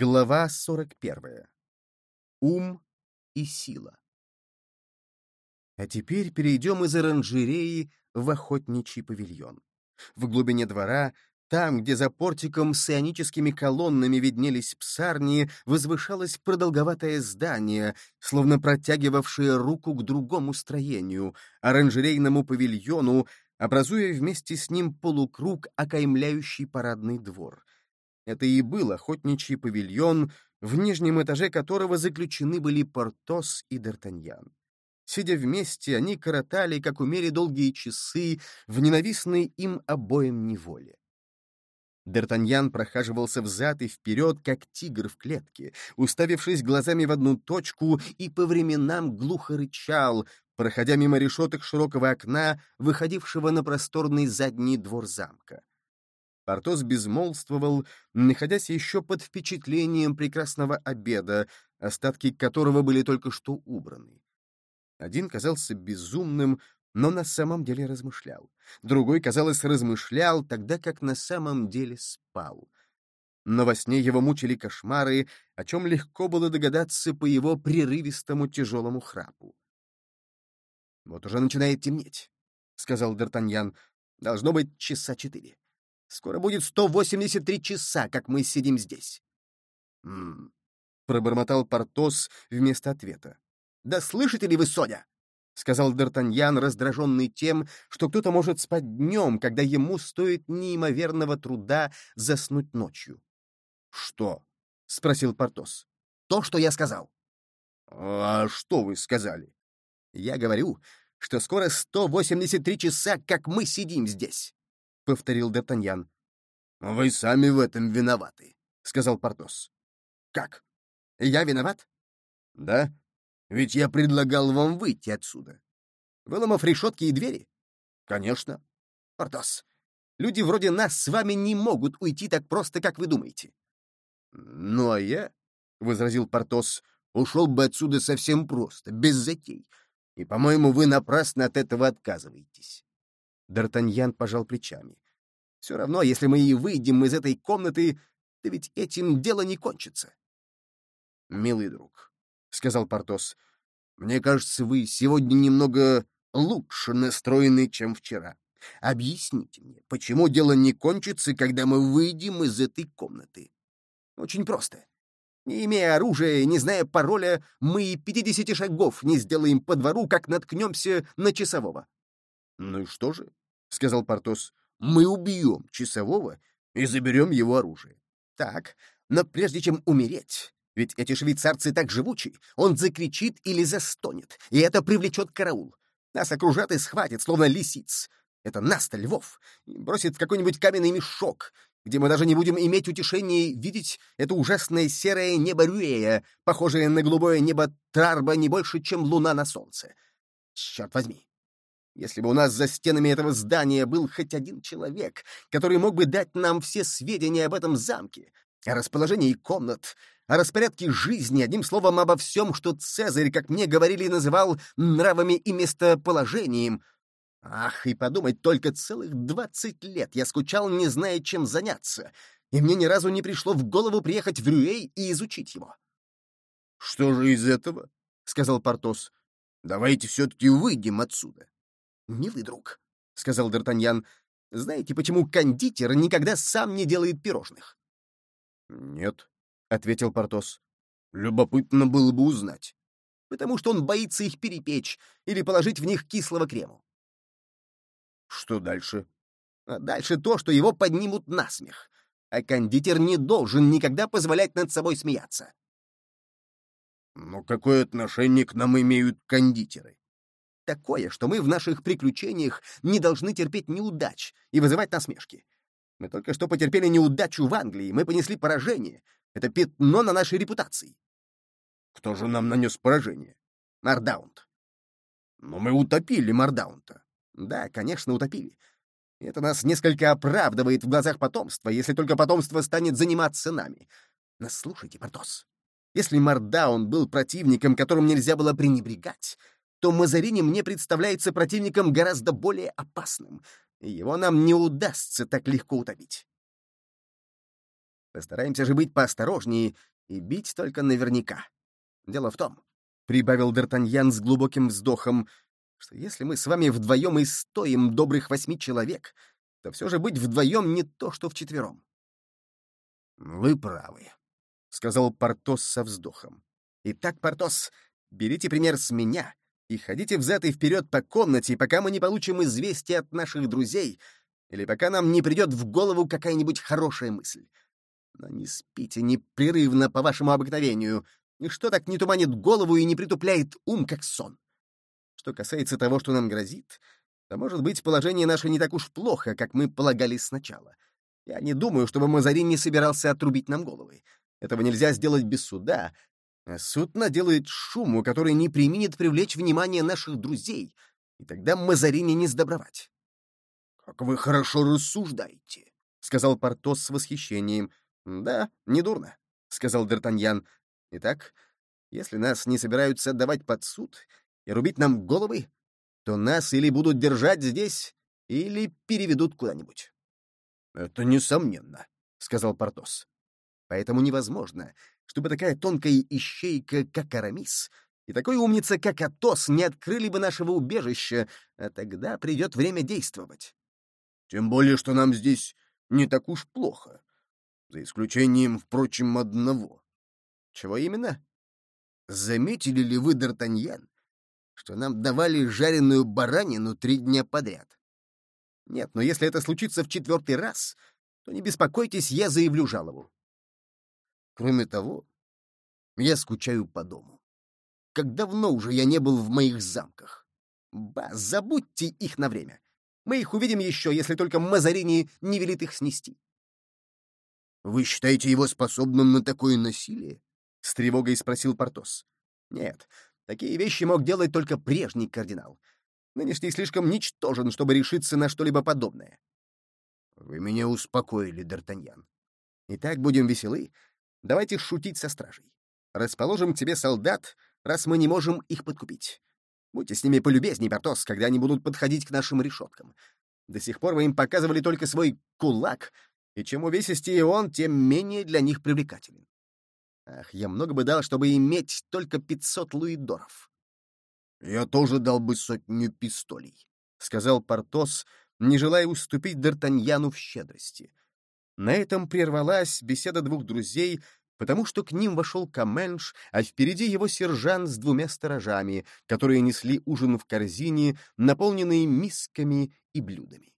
Глава 41. Ум и сила. А теперь перейдем из оранжереи в охотничий павильон. В глубине двора, там, где за портиком с ионическими колоннами виднелись псарни, возвышалось продолговатое здание, словно протягивавшее руку к другому строению, оранжерейному павильону, образуя вместе с ним полукруг, окаймляющий парадный двор — это и был охотничий павильон, в нижнем этаже которого заключены были Портос и Д'Артаньян. Сидя вместе, они коротали, как умели, долгие часы в ненавистной им обоим неволе. Д'Артаньян прохаживался взад и вперед, как тигр в клетке, уставившись глазами в одну точку и по временам глухо рычал, проходя мимо решеток широкого окна, выходившего на просторный задний двор замка. Портос безмолвствовал, находясь еще под впечатлением прекрасного обеда, остатки которого были только что убраны. Один казался безумным, но на самом деле размышлял. Другой, казалось, размышлял, тогда как на самом деле спал. Но во сне его мучили кошмары, о чем легко было догадаться по его прерывистому тяжелому храпу. «Вот уже начинает темнеть», — сказал Д'Артаньян. «Должно быть часа четыре. Скоро будет 183 часа, как мы сидим здесь. «М-м-м», пробормотал Портос вместо ответа. «Да слышите ли вы, Соня?» — сказал Д'Артаньян, раздраженный тем, что кто-то может спать днем, когда ему стоит неимоверного труда заснуть ночью. «Что?» — спросил Портос. «То, что я сказал». «А что вы сказали?» «Я говорю, что скоро 183 часа, как мы сидим здесь» повторил Д'Артаньян. «Вы сами в этом виноваты», — сказал Портос. «Как? Я виноват?» «Да, ведь я предлагал вам выйти отсюда». «Выломав решетки и двери?» «Конечно». «Портос, люди вроде нас с вами не могут уйти так просто, как вы думаете». «Ну, а я», — возразил Портос, — «ушел бы отсюда совсем просто, без затей. И, по-моему, вы напрасно от этого отказываетесь». Д'Артаньян пожал плечами. «Все равно, если мы и выйдем из этой комнаты, то ведь этим дело не кончится». «Милый друг», — сказал Портос, — «мне кажется, вы сегодня немного лучше настроены, чем вчера. Объясните мне, почему дело не кончится, когда мы выйдем из этой комнаты?» «Очень просто. Не имея оружия, не зная пароля, мы и пятидесяти шагов не сделаем по двору, как наткнемся на часового». «Ну и что же?» — сказал Портос. «Мы убьем часового и заберем его оружие». «Так, но прежде чем умереть, ведь эти швейцарцы так живучи, он закричит или застонет, и это привлечет караул. Нас окружат и схватят, словно лисиц. Это нас-то, львов, бросит в какой-нибудь каменный мешок, где мы даже не будем иметь утешения видеть это ужасное серое небо Рюэя, похожее на голубое небо Трарба не больше, чем луна на солнце. Черт возьми, если бы у нас за стенами этого здания был хоть один человек, который мог бы дать нам все сведения об этом замке, о расположении комнат, о распорядке жизни, одним словом, обо всем, что Цезарь, как мне говорили, называл нравами и местоположением. Ах, и подумать, только целых двадцать лет я скучал, не зная, чем заняться, и мне ни разу не пришло в голову приехать в Рюэй и изучить его. — Что же из этого? — сказал Портос. — Давайте все-таки выйдем отсюда. «Милый друг», — сказал Д'Артаньян, — «знаете, почему кондитер никогда сам не делает пирожных?» «Нет», — ответил Портос. «Любопытно было бы узнать». «Потому что он боится их перепечь или положить в них кислого крему». «Что дальше?» а «Дальше то, что его поднимут на смех, а кондитер не должен никогда позволять над собой смеяться». «Но какое отношение к нам имеют кондитеры?» Такое, что мы в наших приключениях не должны терпеть неудач и вызывать насмешки. Мы только что потерпели неудачу в Англии, мы понесли поражение. Это пятно на нашей репутации. Кто же нам нанес поражение? Мардаунт. Но мы утопили Мардаунта. Да, конечно, утопили. Это нас несколько оправдывает в глазах потомства, если только потомство станет заниматься нами. Но слушайте, Портос, если Мардаун был противником, которым нельзя было пренебрегать, то Мазарини мне представляется противником гораздо более опасным. Его нам не удастся так легко утопить. Постараемся же быть поосторожнее и бить только наверняка. Дело в том, — прибавил Д'Артаньян с глубоким вздохом, что если мы с вами вдвоем и стоим добрых восьми человек, то все же быть вдвоем не то, что вчетвером. — Вы правы, — сказал Портос со вздохом. — Итак, Портос, берите пример с меня и ходите взад и вперед по комнате, пока мы не получим известия от наших друзей или пока нам не придет в голову какая-нибудь хорошая мысль. Но не спите непрерывно по вашему обыкновению. Ничто так не туманит голову и не притупляет ум, как сон. Что касается того, что нам грозит, то, может быть, положение наше не так уж плохо, как мы полагали сначала. Я не думаю, чтобы Мазарин не собирался отрубить нам головы. Этого нельзя сделать без суда, суд наделает шуму, который не применит привлечь внимание наших друзей, и тогда Мазарине не сдобровать. — Как вы хорошо рассуждаете, — сказал Портос с восхищением. — Да, недурно, — сказал Д'Артаньян. — Итак, если нас не собираются отдавать под суд и рубить нам головы, то нас или будут держать здесь, или переведут куда-нибудь. — Это несомненно, — сказал Портос. — Поэтому невозможно, чтобы такая тонкая ищейка, как Арамис, и такой умница, как Атос, не открыли бы нашего убежища, а тогда придет время действовать. Тем более, что нам здесь не так уж плохо, за исключением, впрочем, одного. Чего именно? Заметили ли вы, Д'Артаньян, что нам давали жареную баранину три дня подряд? Нет, но если это случится в четвертый раз, то не беспокойтесь, я заявлю жалобу. Кроме того, я скучаю по дому. Как давно уже я не был в моих замках. Ба, забудьте их на время. Мы их увидим еще, если только Мазарини не велит их снести. «Вы считаете его способным на такое насилие?» — с тревогой спросил Портос. «Нет, такие вещи мог делать только прежний кардинал. Нынешний слишком ничтожен, чтобы решиться на что-либо подобное». «Вы меня успокоили, Д'Артаньян. Итак, будем веселы, Давайте шутить со стражей. Расположим к тебе солдат, раз мы не можем их подкупить. Будьте с ними полюбезней, Портос, когда они будут подходить к нашим решеткам. До сих пор вы им показывали только свой кулак, и чем увесистее он, тем менее для них привлекателен. Ах, я много бы дал, чтобы иметь только пятьсот луидоров. — Я тоже дал бы сотню пистолей, — сказал Портос, не желая уступить Д'Артаньяну в щедрости. На этом прервалась беседа двух друзей, потому что к ним вошел Каменш, а впереди его сержант с двумя сторожами, которые несли ужин в корзине, наполненные мисками и блюдами.